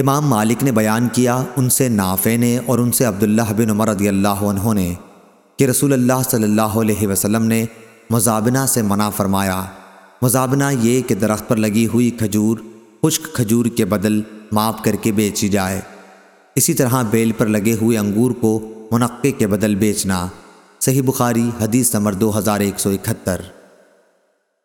امام مالک نے بیان کیا ان سے نافع نے اور ان سے عبداللہ بن عمر رضی اللہ عنہ نے کہ رسول اللہ صلی اللہ علیہ وسلم نے مزابنہ سے منع فرمایا۔ مزابنہ یہ کہ درخت پر لگی ہوئی کھجور، خشک کھجور کے بدل معاف کر کے بیچی جائے۔ اسی طرح بیل پر لگے ہوئے انگور کو منقع کے بدل بیچنا۔ صحیح بخاری حدیث نمبر دو ہزار ایک سو اکہتر۔